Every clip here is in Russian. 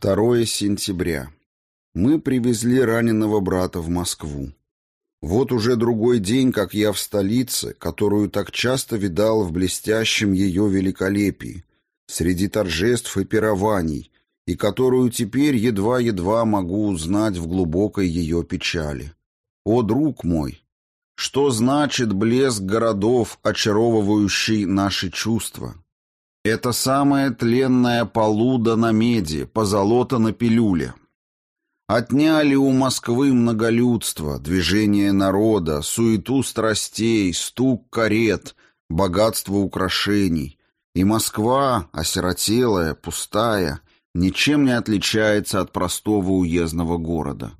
2 сентября. Мы привезли раненого брата в Москву. Вот уже другой день, как я в столице, которую так часто видал в блестящем ее великолепии, среди торжеств и пирований, и которую теперь едва-едва могу узнать в глубокой ее печали. О, друг мой! Что значит блеск городов, очаровывающий наши чувства? Это самая тленная полуда на меди, позолота на пилюле. Отняли у Москвы многолюдство, движение народа, суету страстей, стук карет, богатство украшений. И Москва, осиротелая, пустая, ничем не отличается от простого уездного города.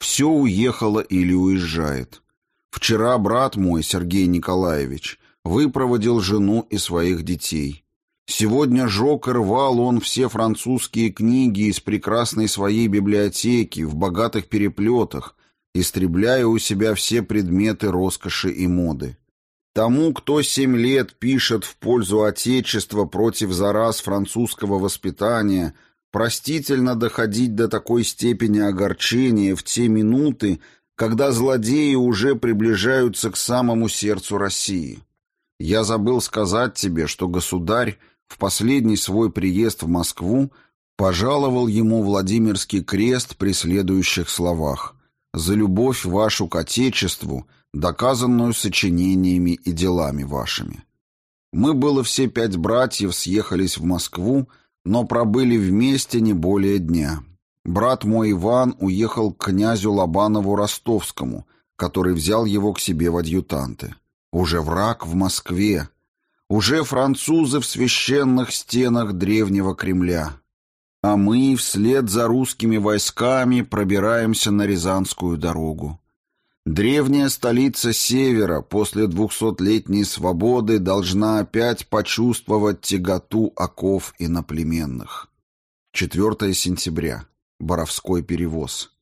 Все уехало или уезжает. Вчера брат мой, Сергей Николаевич, выпроводил жену и своих детей. Сегодня жег и рвал он все французские книги из прекрасной своей библиотеки в богатых переплетах, истребляя у себя все предметы роскоши и моды. Тому, кто семь лет пишет в пользу Отечества против зараз французского воспитания, простительно доходить до такой степени огорчения в те минуты, когда злодеи уже приближаются к самому сердцу России. Я забыл сказать тебе, что государь в последний свой приезд в Москву пожаловал ему Владимирский крест при следующих словах «За любовь вашу к Отечеству, доказанную сочинениями и делами вашими». Мы было все пять братьев съехались в Москву, но пробыли вместе не более дня. Брат мой Иван уехал к князю Лобанову Ростовскому, который взял его к себе в адъютанты. Уже враг в Москве, уже французы в священных стенах древнего Кремля. А мы вслед за русскими войсками пробираемся на Рязанскую дорогу. Древняя столица Севера после двухсотлетней свободы должна опять почувствовать тяготу оков иноплеменных. 4 сентября. Боровской перевоз.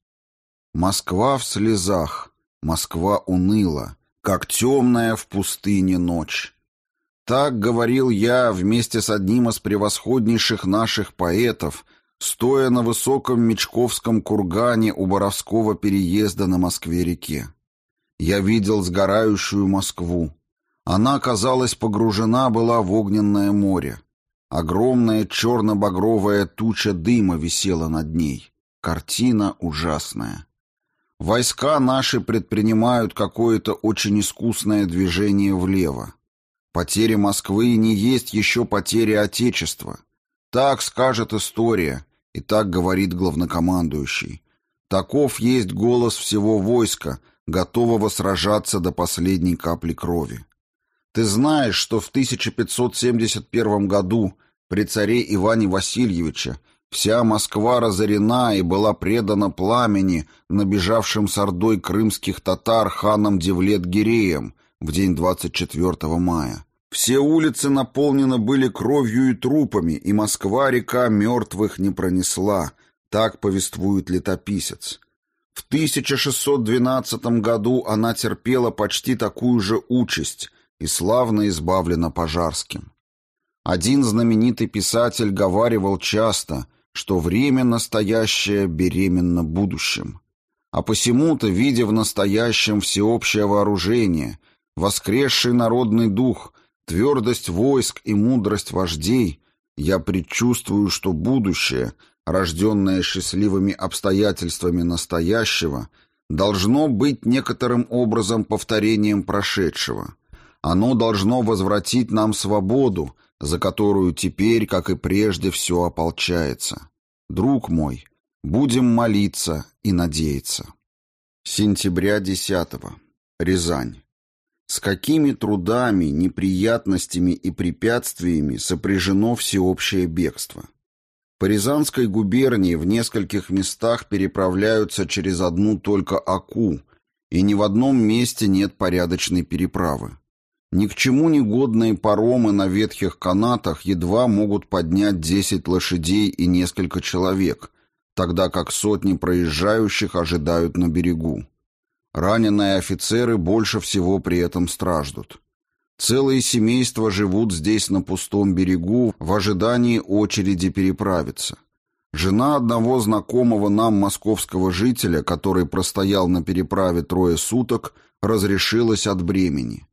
Москва в слезах, Москва уныла, как темная в пустыне ночь. Так говорил я вместе с одним из превосходнейших наших поэтов, стоя на высоком Мечковском кургане у Боровского переезда на Москве-реке. Я видел сгорающую Москву. Она, казалось, погружена была в огненное море. Огромная черно-багровая туча дыма висела над ней. Картина ужасная. Войска наши предпринимают какое-то очень искусное движение влево. Потеря Москвы не есть еще потеря Отечества. Так скажет история, и так говорит главнокомандующий. Таков есть голос всего войска, готового сражаться до последней капли крови. Ты знаешь, что в 1571 году при царе Иване Васильевиче вся Москва разорена и была предана пламени, набежавшим с ордой крымских татар ханом Девлет-Гиреем в день 24 мая. Все улицы наполнены были кровью и трупами, и Москва-река мертвых не пронесла, так повествует летописец. В 1612 году она терпела почти такую же участь и славно избавлена Пожарским. Один знаменитый писатель говаривал часто, что время настоящее беременно будущим. А посему-то, видя в настоящем всеобщее вооружение, воскресший народный дух – твердость войск и мудрость вождей, я предчувствую, что будущее, рожденное счастливыми обстоятельствами настоящего, должно быть некоторым образом повторением прошедшего. Оно должно возвратить нам свободу, за которую теперь, как и прежде, все ополчается. Друг мой, будем молиться и надеяться. Сентября 10. Рязань. С какими трудами, неприятностями и препятствиями сопряжено всеобщее бегство? По Рязанской губернии в нескольких местах переправляются через одну только Аку, и ни в одном месте нет порядочной переправы. Ни к чему не годные паромы на ветхих канатах едва могут поднять 10 лошадей и несколько человек, тогда как сотни проезжающих ожидают на берегу. Раненые офицеры больше всего при этом страждут. Целые семейства живут здесь на пустом берегу в ожидании очереди переправиться. Жена одного знакомого нам московского жителя, который простоял на переправе трое суток, разрешилась от бремени.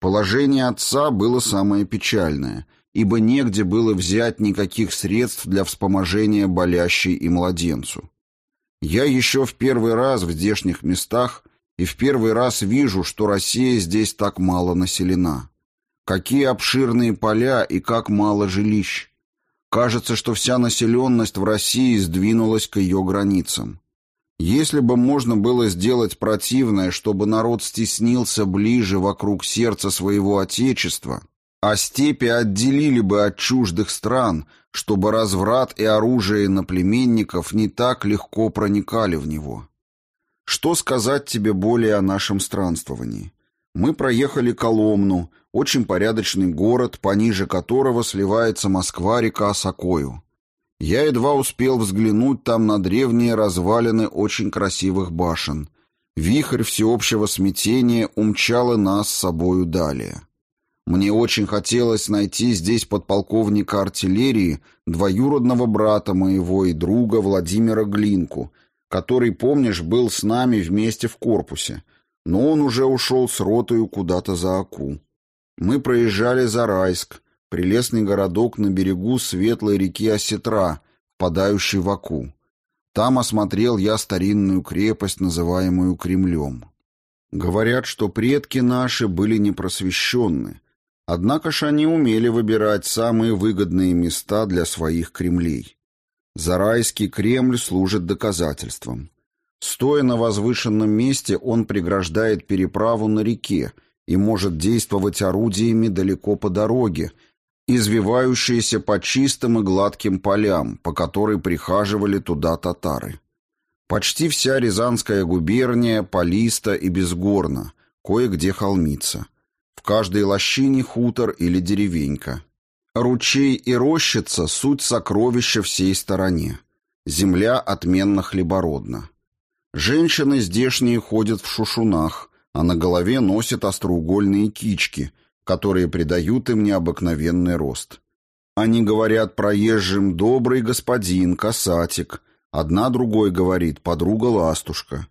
Положение отца было самое печальное, ибо негде было взять никаких средств для вспоможения болящей и младенцу. Я еще в первый раз в здешних местах и в первый раз вижу, что Россия здесь так мало населена. Какие обширные поля и как мало жилищ. Кажется, что вся населенность в России сдвинулась к ее границам. Если бы можно было сделать противное, чтобы народ стеснился ближе вокруг сердца своего Отечества, а степи отделили бы от чуждых стран, чтобы разврат и оружие иноплеменников не так легко проникали в него. Что сказать тебе более о нашем странствовании? Мы проехали Коломну, очень порядочный город, пониже которого сливается Москва-река Осокою. Я едва успел взглянуть там на древние развалины очень красивых башен. Вихрь всеобщего смятения умчал и нас с собою далее. Мне очень хотелось найти здесь подполковника артиллерии, двоюродного брата моего и друга Владимира Глинку, который, помнишь, был с нами вместе в корпусе, но он уже ушел с ротою куда-то за Аку. Мы проезжали Зарайск, прелестный городок на берегу светлой реки Осетра, впадающей в Аку. Там осмотрел я старинную крепость, называемую Кремлем. Говорят, что предки наши были непросвещенны, однако ж они умели выбирать самые выгодные места для своих кремлей. Зарайский Кремль служит доказательством. Стоя на возвышенном месте, он преграждает переправу на реке – и может действовать орудиями далеко по дороге, извивающиеся по чистым и гладким полям, по которой прихаживали туда татары. Почти вся Рязанская губерния полиста и безгорна, кое-где холмится. В каждой лощине хутор или деревенька. Ручей и рощица — суть сокровища всей стороне. Земля отменно хлебородна. Женщины здешние ходят в шушунах, а на голове носят остроугольные кички, которые придают им необыкновенный рост. Они говорят проезжим «добрый господин», «касатик», одна другой говорит «подруга-ластушка».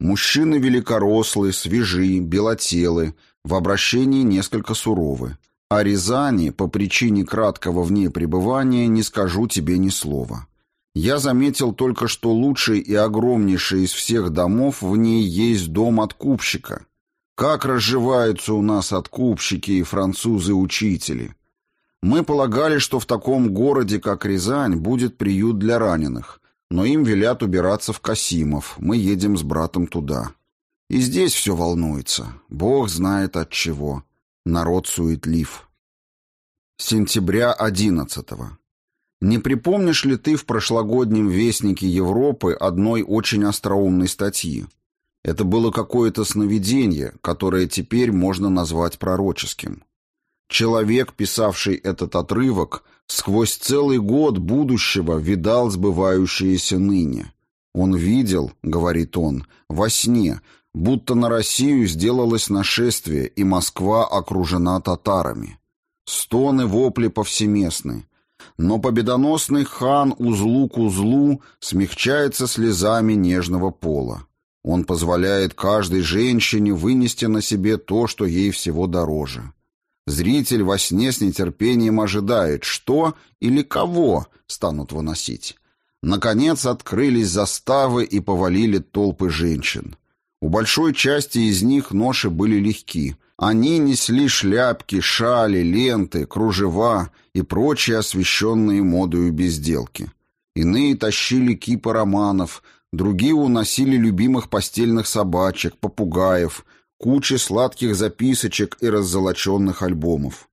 Мужчины великорослые, свежи, белотелы, в обращении несколько суровы. О Рязани по причине краткого в ней пребывания не скажу тебе ни слова. Я заметил только, что лучший и огромнейший из всех домов в ней есть дом откупщика. Как разживаются у нас откупщики и французы-учители. Мы полагали, что в таком городе, как Рязань, будет приют для раненых, но им велят убираться в Касимов, мы едем с братом туда. И здесь все волнуется, бог знает от чего. Народ суетлив. Сентября одиннадцатого. Не припомнишь ли ты в прошлогоднем Вестнике Европы одной очень остроумной статьи? Это было какое-то сновидение, которое теперь можно назвать пророческим. Человек, писавший этот отрывок, сквозь целый год будущего видал сбывающееся ныне. Он видел, говорит он, во сне, будто на Россию сделалось нашествие, и Москва окружена татарами. Стоны, вопли повсеместны, но победоносный хан узлу к узлу смягчается слезами нежного пола. Он позволяет каждой женщине вынести на себе то, что ей всего дороже. Зритель во сне с нетерпением ожидает, что или кого станут выносить. Наконец открылись заставы и повалили толпы женщин. У большой части из них ноши были легки – они несли шляпки, шали, ленты, кружева и прочие освещенные модою безделки. Иные тащили кипы романов, другие уносили любимых постельных собачек, попугаев, кучи сладких записочек и раззолоченных альбомов.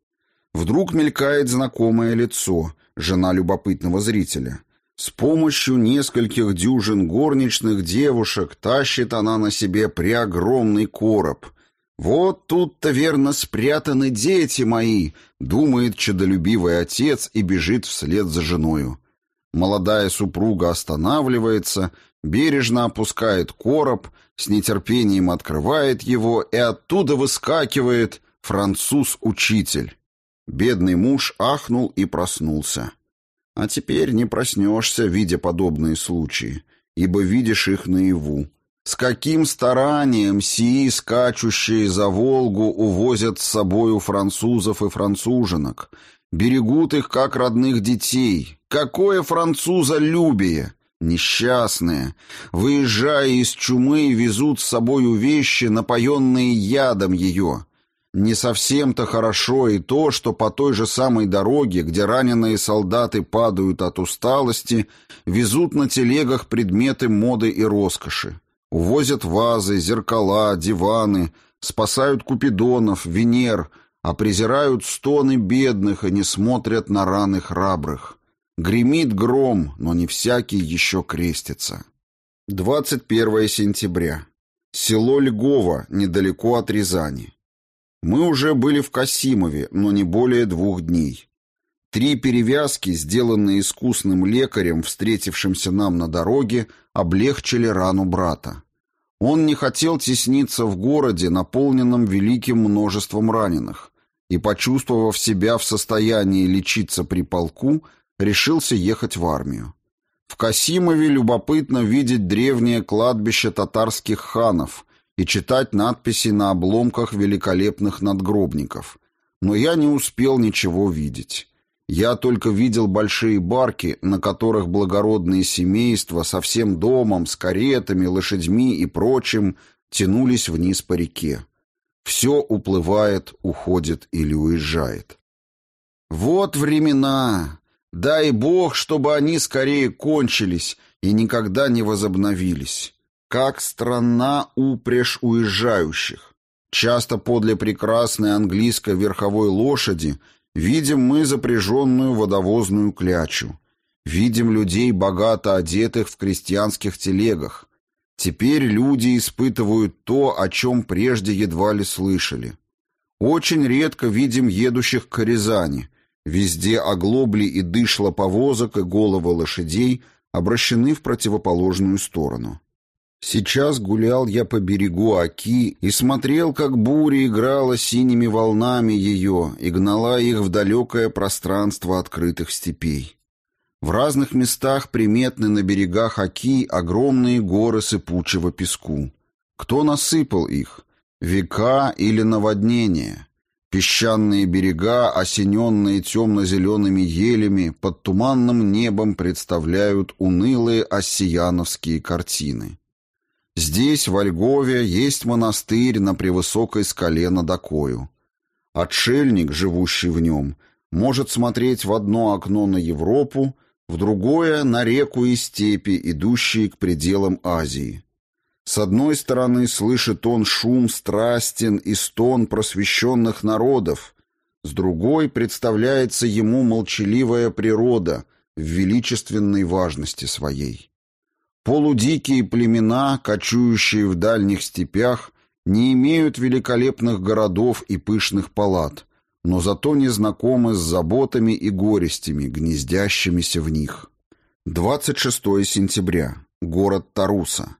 Вдруг мелькает знакомое лицо, жена любопытного зрителя. С помощью нескольких дюжин горничных девушек тащит она на себе преогромный короб — «Вот тут-то верно спрятаны дети мои», — думает чадолюбивый отец и бежит вслед за женою. Молодая супруга останавливается, бережно опускает короб, с нетерпением открывает его, и оттуда выскакивает француз-учитель. Бедный муж ахнул и проснулся. А теперь не проснешься, видя подобные случаи, ибо видишь их наяву. С каким старанием сии, скачущие за Волгу, увозят с собою французов и француженок, берегут их, как родных детей. Какое французолюбие! Несчастные, выезжая из чумы, везут с собою вещи, напоенные ядом ее. Не совсем-то хорошо и то, что по той же самой дороге, где раненые солдаты падают от усталости, везут на телегах предметы моды и роскоши. Увозят вазы, зеркала, диваны, спасают купидонов, Венер, а презирают стоны бедных и не смотрят на раны храбрых. Гремит гром, но не всякий еще крестится. 21 сентября. Село Льгово, недалеко от Рязани. Мы уже были в Касимове, но не более двух дней. Три перевязки, сделанные искусным лекарем, встретившимся нам на дороге, облегчили рану брата. Он не хотел тесниться в городе, наполненном великим множеством раненых, и, почувствовав себя в состоянии лечиться при полку, решился ехать в армию. В Касимове любопытно видеть древнее кладбище татарских ханов и читать надписи на обломках великолепных надгробников. Но я не успел ничего видеть. Я только видел большие барки, на которых благородные семейства со всем домом, с каретами, лошадьми и прочим тянулись вниз по реке. Все уплывает, уходит или уезжает. Вот времена, Дай Бог, чтобы они скорее кончились и никогда не возобновились. Как странна упряжь уезжающих. Часто подле прекрасной английской верховой лошади видим мы запряженную водовозную клячу. Видим людей, богато одетых в крестьянских телегах. Теперь люди испытывают то, о чем прежде едва ли слышали. Очень редко видим едущих к Рязани – Везде оглобли и дышла повозок и головы лошадей обращены в противоположную сторону. Сейчас гулял я по берегу Оки и смотрел, как буря играла синими волнами ее и гнала их в далекое пространство открытых степей. В разных местах приметны на берегах Оки огромные горы сыпучего песку. Кто насыпал их? Века или наводнение? Песчаные берега, осененные темно-зелеными елями, под туманным небом представляют унылые оссияновские картины. Здесь, в Ольгове, есть монастырь на превысокой скале над Окою. Отшельник, живущий в нем, может смотреть в одно окно на Европу, в другое — на реку и степи, идущие к пределам Азии. С одной стороны, слышит он шум страстен и стон просвещенных народов, с другой представляется ему молчаливая природа в величественной важности своей. Полудикие племена, кочующие в дальних степях, не имеют великолепных городов и пышных палат, но зато не знакомы с заботами и горестями, гнездящимися в них. 26 сентября. Город Таруса.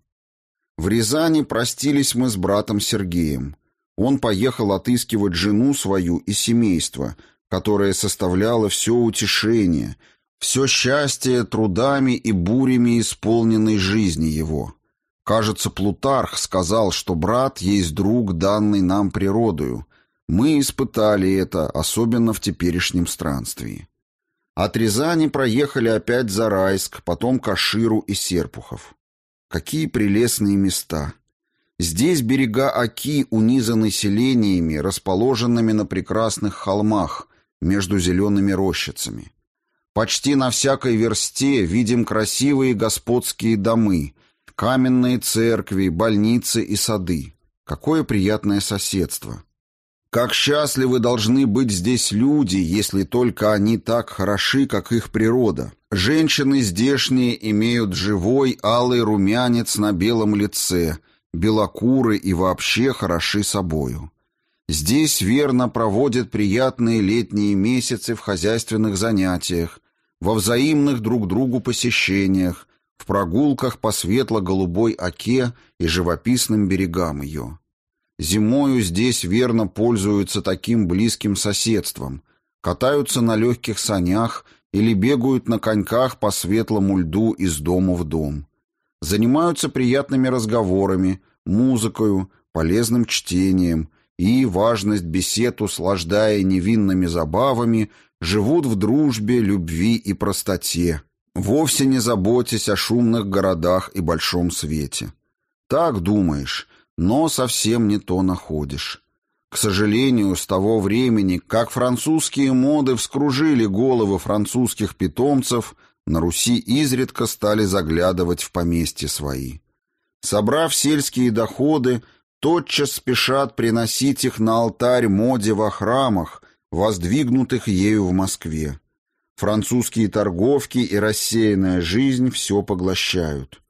В Рязани простились мы с братом Сергеем. Он поехал отыскивать жену свою и семейство, которое составляло все утешение, все счастье трудами и бурями исполненной жизни его. Кажется, Плутарх сказал, что брат есть друг, данный нам природою. Мы испытали это, особенно в теперешнем странствии. От Рязани проехали опять за Райск, потом Каширу и Серпухов. Какие прелестные места! Здесь берега Оки унизаны селениями, расположенными на прекрасных холмах между зелеными рощицами. Почти на всякой версте видим красивые господские домы, каменные церкви, больницы и сады. Какое приятное соседство! Как счастливы должны быть здесь люди, если только они так хороши, как их природа. Женщины здешние имеют живой алый румянец на белом лице, белокуры и вообще хороши собою. Здесь верно проводят приятные летние месяцы в хозяйственных занятиях, во взаимных друг другу посещениях, в прогулках по светло-голубой оке и живописным берегам ее. Зимою здесь верно пользуются таким близким соседством, катаются на легких санях или бегают на коньках по светлому льду из дома в дом. Занимаются приятными разговорами, музыкою, полезным чтением и, важность бесед услаждая невинными забавами, живут в дружбе, любви и простоте, вовсе не заботясь о шумных городах и большом свете. Так думаешь, но совсем не то находишь. К сожалению, с того времени, как французские моды вскружили головы французских питомцев, на Руси изредка стали заглядывать в поместья свои. Собрав сельские доходы, тотчас спешат приносить их на алтарь моде во храмах, воздвигнутых ею в Москве. Французские торговки и рассеянная жизнь все поглощают.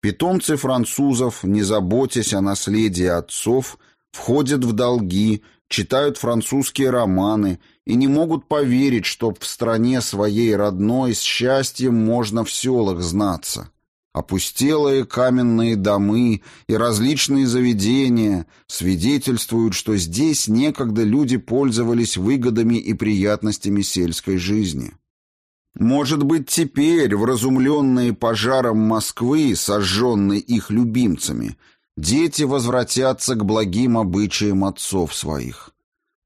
Питомцы французов, не заботясь о наследии отцов, входят в долги, читают французские романы и не могут поверить, что в стране своей родной с счастьем можно в селах знаться. Опустелые каменные домы и различные заведения свидетельствуют, что здесь некогда люди пользовались выгодами и приятностями сельской жизни. Может быть, теперь, вразумленные пожаром Москвы, сожженной их любимцами, дети возвратятся к благим обычаям отцов своих.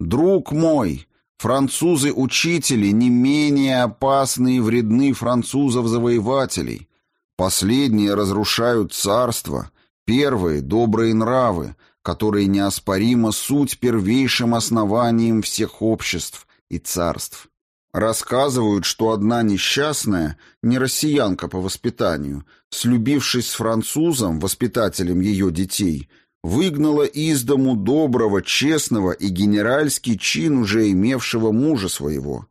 Друг мой, французы-учители не менее опасны и вредны французов-завоевателей. Последние разрушают царство, первые — добрые нравы, которые неоспоримо суть первейшим основанием всех обществ и царств. Рассказывают, что одна несчастная, не россиянка по воспитанию, слюбившись с французом, воспитателем ее детей, выгнала из дому доброго, честного и генеральский чин уже имевшего мужа своего.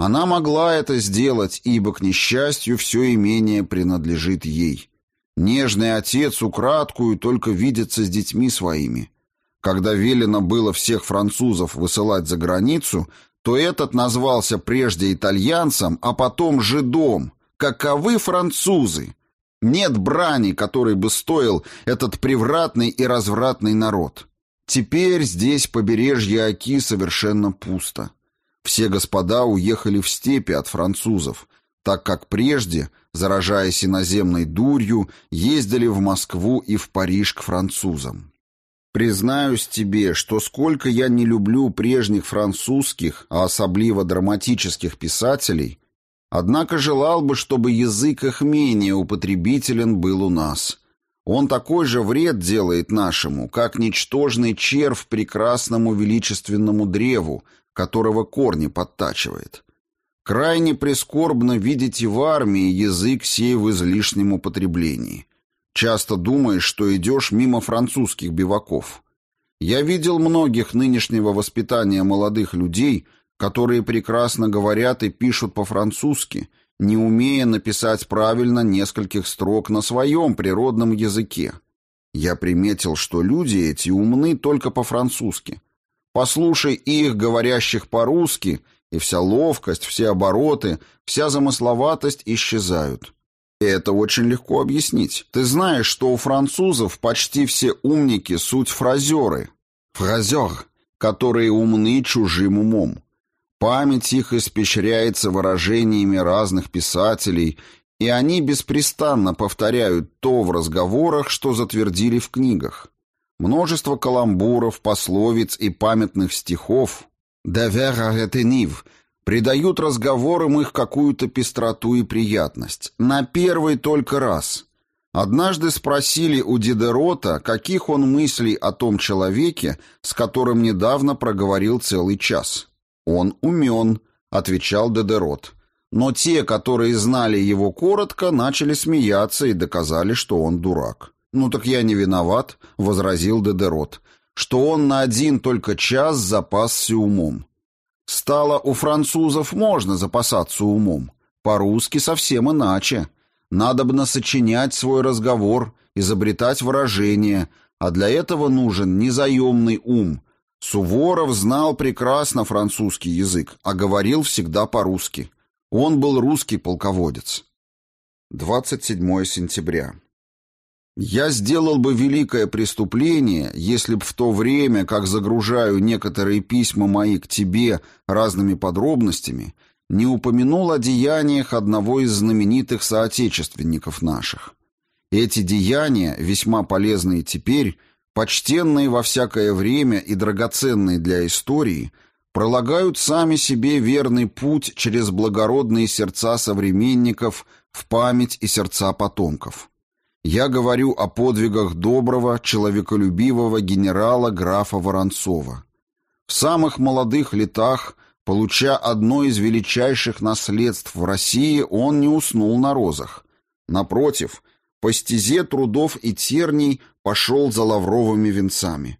Она могла это сделать, ибо, к несчастью, все имение принадлежит ей. Нежный отец украдкую только видится с детьми своими. Когда велено было всех французов высылать за границу, то этот назвался прежде итальянцем, а потом жидом. Каковы французы? Нет брани, который бы стоил этот превратный и развратный народ. Теперь здесь побережье Оки совершенно пусто. Все господа уехали в степи от французов, так как прежде, заражаясь иноземной дурью, ездили в Москву и в Париж к французам. Признаюсь тебе, что сколько я не люблю прежних французских, а особливо драматических писателей, однако желал бы, чтобы язык их менее употребителен был у нас. Он такой же вред делает нашему, как ничтожный червь прекрасному величественному древу, которого корни подтачивает. Крайне прискорбно видеть и в армии язык сей в излишнем употреблении. Часто думаешь, что идешь мимо французских биваков. Я видел многих нынешнего воспитания молодых людей, которые прекрасно говорят и пишут по-французски, не умея написать правильно нескольких строк на своем природном языке. Я приметил, что люди эти умны только по-французски. Послушай их, говорящих по-русски, и вся ловкость, все обороты, вся замысловатость исчезают. Это очень легко объяснить. Ты знаешь, что у французов почти все умники суть фразеры. Фразер, которые умны чужим умом. Память их испещряется выражениями разных писателей, и они беспрестанно повторяют то в разговорах, что затвердили в книгах. Множество каламбуров, пословиц и памятных стихов «Девер ретенив» придают разговорам их какую-то пестроту и приятность. На первый только раз. Однажды спросили у Дидерота, каких он мыслей о том человеке, с которым недавно проговорил целый час. «Он умен», — отвечал Дидерот. Но те, которые знали его коротко, начали смеяться и доказали, что он дурак. «Ну так я не виноват», — возразил Дедерот, «что он на один только час запасся умом. Стало, у французов можно запасаться умом. По-русски совсем иначе. Надобно сочинять свой разговор, изобретать выражения, а для этого нужен незаемный ум. Суворов знал прекрасно французский язык, а говорил всегда по-русски. Он был русский полководец. 27 сентября. Я сделал бы великое преступление, если б в то время, как загружаю некоторые письма мои к тебе разными подробностями, не упомянул о деяниях одного из знаменитых соотечественников наших. Эти деяния, весьма полезные теперь, почтенные во всякое время и драгоценные для истории, пролагают сами себе верный путь через благородные сердца современников в память и сердца потомков. Я говорю о подвигах доброго, человеколюбивого генерала графа Воронцова. В самых молодых летах, получа одно из величайших наследств в России, он не уснул на розах. Напротив, по стезе трудов и терний пошел за лавровыми венцами.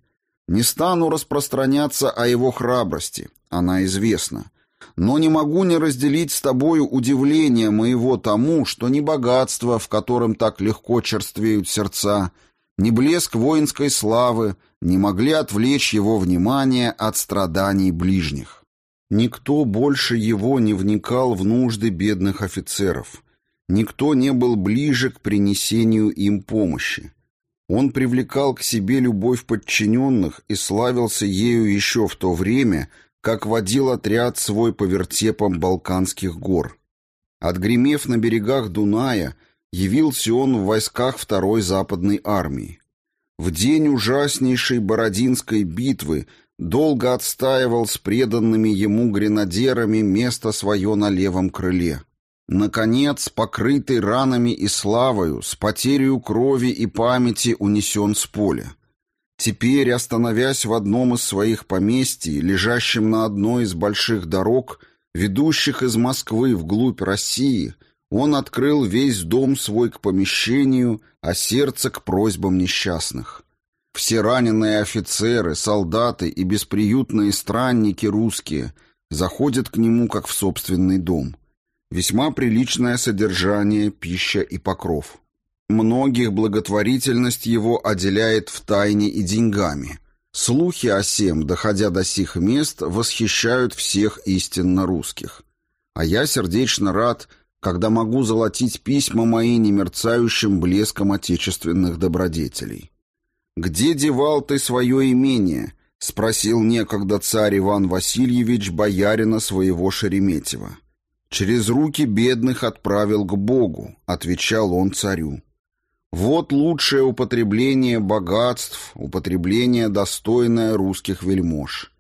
Не стану распространяться о его храбрости, она известна. Но не могу не разделить с тобою удивление моего тому, что ни богатство, в котором так легко черствеют сердца, ни блеск воинской славы не могли отвлечь его внимание от страданий ближних. Никто больше его не вникал в нужды бедных офицеров. Никто не был ближе к принесению им помощи. Он привлекал к себе любовь подчиненных и славился ею еще в то время, как водил отряд свой по вертепам Балканских гор. Отгремев на берегах Дуная, явился он в войсках Второй Западной армии. В день ужаснейшей Бородинской битвы долго отстаивал с преданными ему гренадерами место свое на левом крыле. Наконец, покрытый ранами и славою, с потерей крови и памяти унесен с поля. Теперь, остановясь в одном из своих поместий, лежащем на одной из больших дорог, ведущих из Москвы вглубь России, он открыл весь дом свой к помещению, а сердце к просьбам несчастных. Все раненые офицеры, солдаты и бесприютные странники русские заходят к нему как в собственный дом. Весьма приличное содержание, пища и покров. Многих благотворительность его отделяет в тайне и деньгами. Слухи о сем, доходя до сих мест, восхищают всех истинно русских. А я сердечно рад, когда могу золотить письма мои немерцающим блеском отечественных добродетелей. «Где девал ты свое имение?» — спросил некогда царь Иван Васильевич боярина своего Шереметьева. «Через руки бедных отправил к Богу», — отвечал он царю. «Вот лучшее употребление богатств, употребление достойное русских вельмож.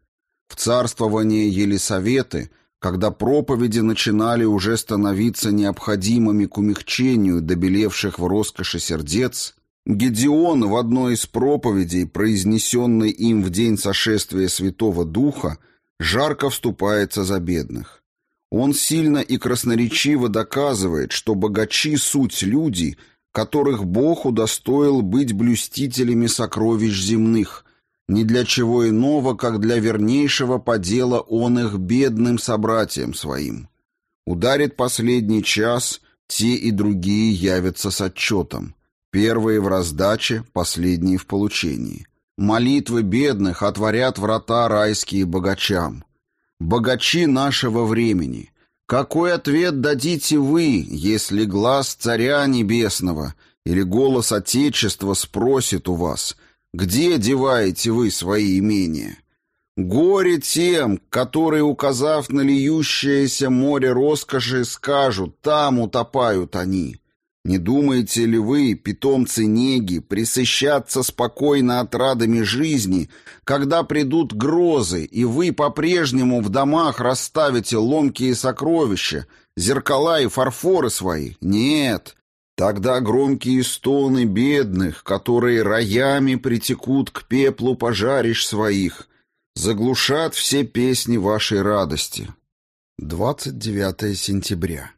В царствовании Елисаветы, когда проповеди начинали уже становиться необходимыми к умягчению добелевших в роскоши сердец, Гедеон в одной из проповедей, произнесенной им в день сошествия Святого Духа, жарко вступается за бедных. Он сильно и красноречиво доказывает, что богачи — суть люди, которых Бог удостоил быть блюстителями сокровищ земных, ни для чего иного, как для вернейшего подела он их бедным собратьям своим. Ударит последний час, те и другие явятся с отчетом. Первые в раздаче, последние в получении. Молитвы бедных отворят врата райские богачам богачи нашего времени, какой ответ дадите вы, если глаз Царя Небесного или голос Отечества спросит у вас, где деваете вы свои имения? Горе тем, которые, указав на льющееся море роскоши, скажут, там утопают они. Не думаете ли вы, питомцы неги, присыщаться спокойно отрадами жизни, когда придут грозы, и вы по-прежнему в домах расставите ломкие сокровища, зеркала и фарфоры свои? Нет. Тогда громкие стоны бедных, которые роями притекут к пеплу пожарищ своих, заглушат все песни вашей радости. 29 сентября.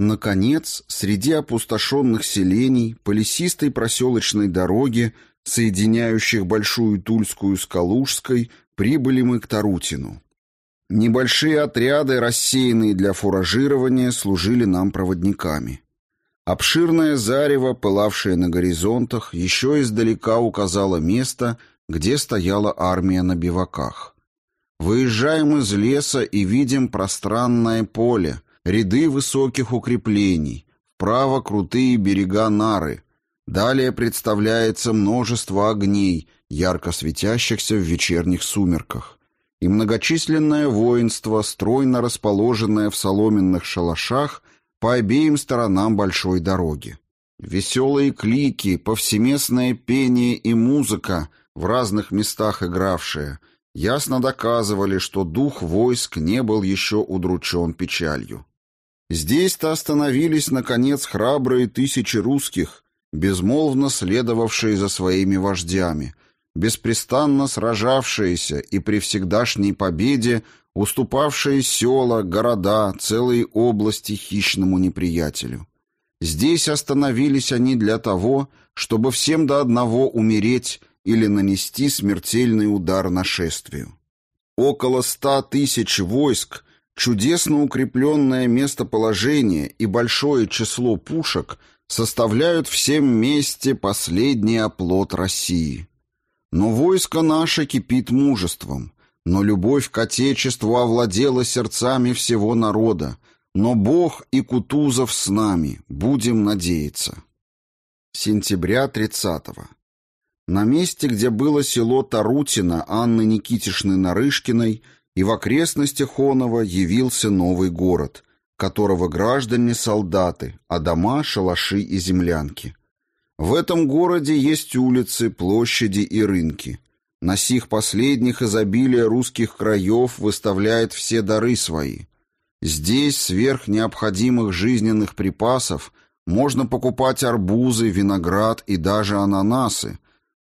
Наконец, среди опустошенных селений, по лесистой проселочной дороге, соединяющих Большую Тульскую с Калужской, прибыли мы к Тарутину. Небольшие отряды, рассеянные для фуражирования, служили нам проводниками. Обширное зарево, пылавшее на горизонтах, еще издалека указало место, где стояла армия на биваках. Выезжаем из леса и видим пространное поле — ряды высоких укреплений, вправо крутые берега Нары. Далее представляется множество огней, ярко светящихся в вечерних сумерках. и многочисленное воинство, стройно расположенное в соломенных шалашах по обеим сторонам большой дороги. Веселые клики, повсеместное пение и музыка, в разных местах игравшие, ясно доказывали, что дух войск не был еще удручен печалью. Здесь-то остановились, наконец, храбрые тысячи русских, безмолвно следовавшие за своими вождями, беспрестанно сражавшиеся и при всегдашней победе уступавшие села, города, целые области хищному неприятелю. Здесь остановились они для того, чтобы всем до одного умереть или нанести смертельный удар нашествию. Около ста тысяч войск, чудесно укрепленное местоположение и большое число пушек составляют всем месте последний оплот России. Но войско наше кипит мужеством, но любовь к Отечеству овладела сердцами всего народа, но Бог и Кутузов с нами, будем надеяться. Сентября 30-го. На месте, где было село Тарутино Анны Никитишны Нарышкиной, и в окрестностях Хонова явился новый город, которого граждане солдаты, а дома — шалаши и землянки. В этом городе есть улицы, площади и рынки. На сих последних изобилие русских краев выставляет все дары свои. Здесь сверх необходимых жизненных припасов можно покупать арбузы, виноград и даже ананасы —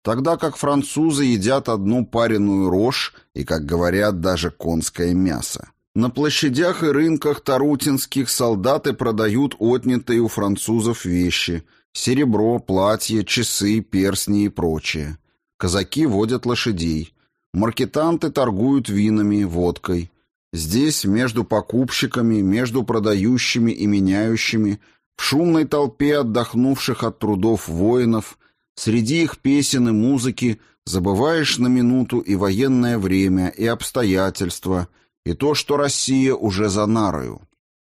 тогда как французы едят одну пареную рожь и, как говорят, даже конское мясо. На площадях и рынках тарутинских солдаты продают отнятые у французов вещи – серебро, платья, часы, перстни и прочее. Казаки водят лошадей. Маркетанты торгуют винами, водкой. Здесь между покупщиками, между продающими и меняющими, в шумной толпе отдохнувших от трудов воинов – Среди их песен и музыки забываешь на минуту и военное время, и обстоятельства, и то, что Россия уже за нарою.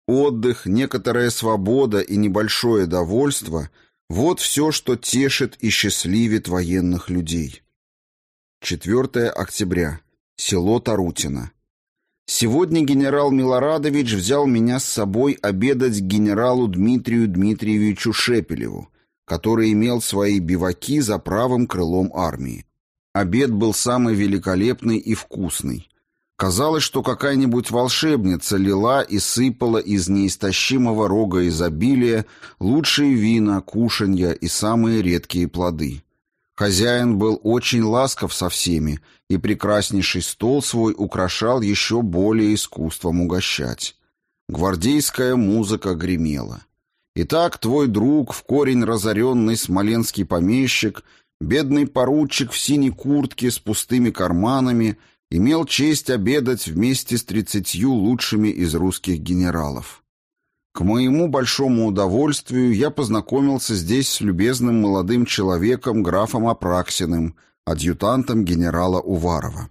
Отдых, некоторая свобода и небольшое довольство – вот все, что тешит и счастливит военных людей. 4 октября. Село Тарутино. Сегодня генерал Милорадович взял меня с собой обедать к генералу Дмитрию Дмитриевичу Шепелеву, который имел свои биваки за правым крылом армии. Обед был самый великолепный и вкусный. Казалось, что какая-нибудь волшебница лила и сыпала из неистощимого рога изобилия лучшие вина, кушанья и самые редкие плоды. Хозяин был очень ласков со всеми, и прекраснейший стол свой украшал еще более искусством угощать. Гвардейская музыка гремела. Итак, твой друг, в корень разоренный смоленский помещик, бедный поручик в синей куртке с пустыми карманами, имел честь обедать вместе с тридцатью лучшими из русских генералов. К моему большому удовольствию я познакомился здесь с любезным молодым человеком, графом Апраксиным, адъютантом генерала Уварова.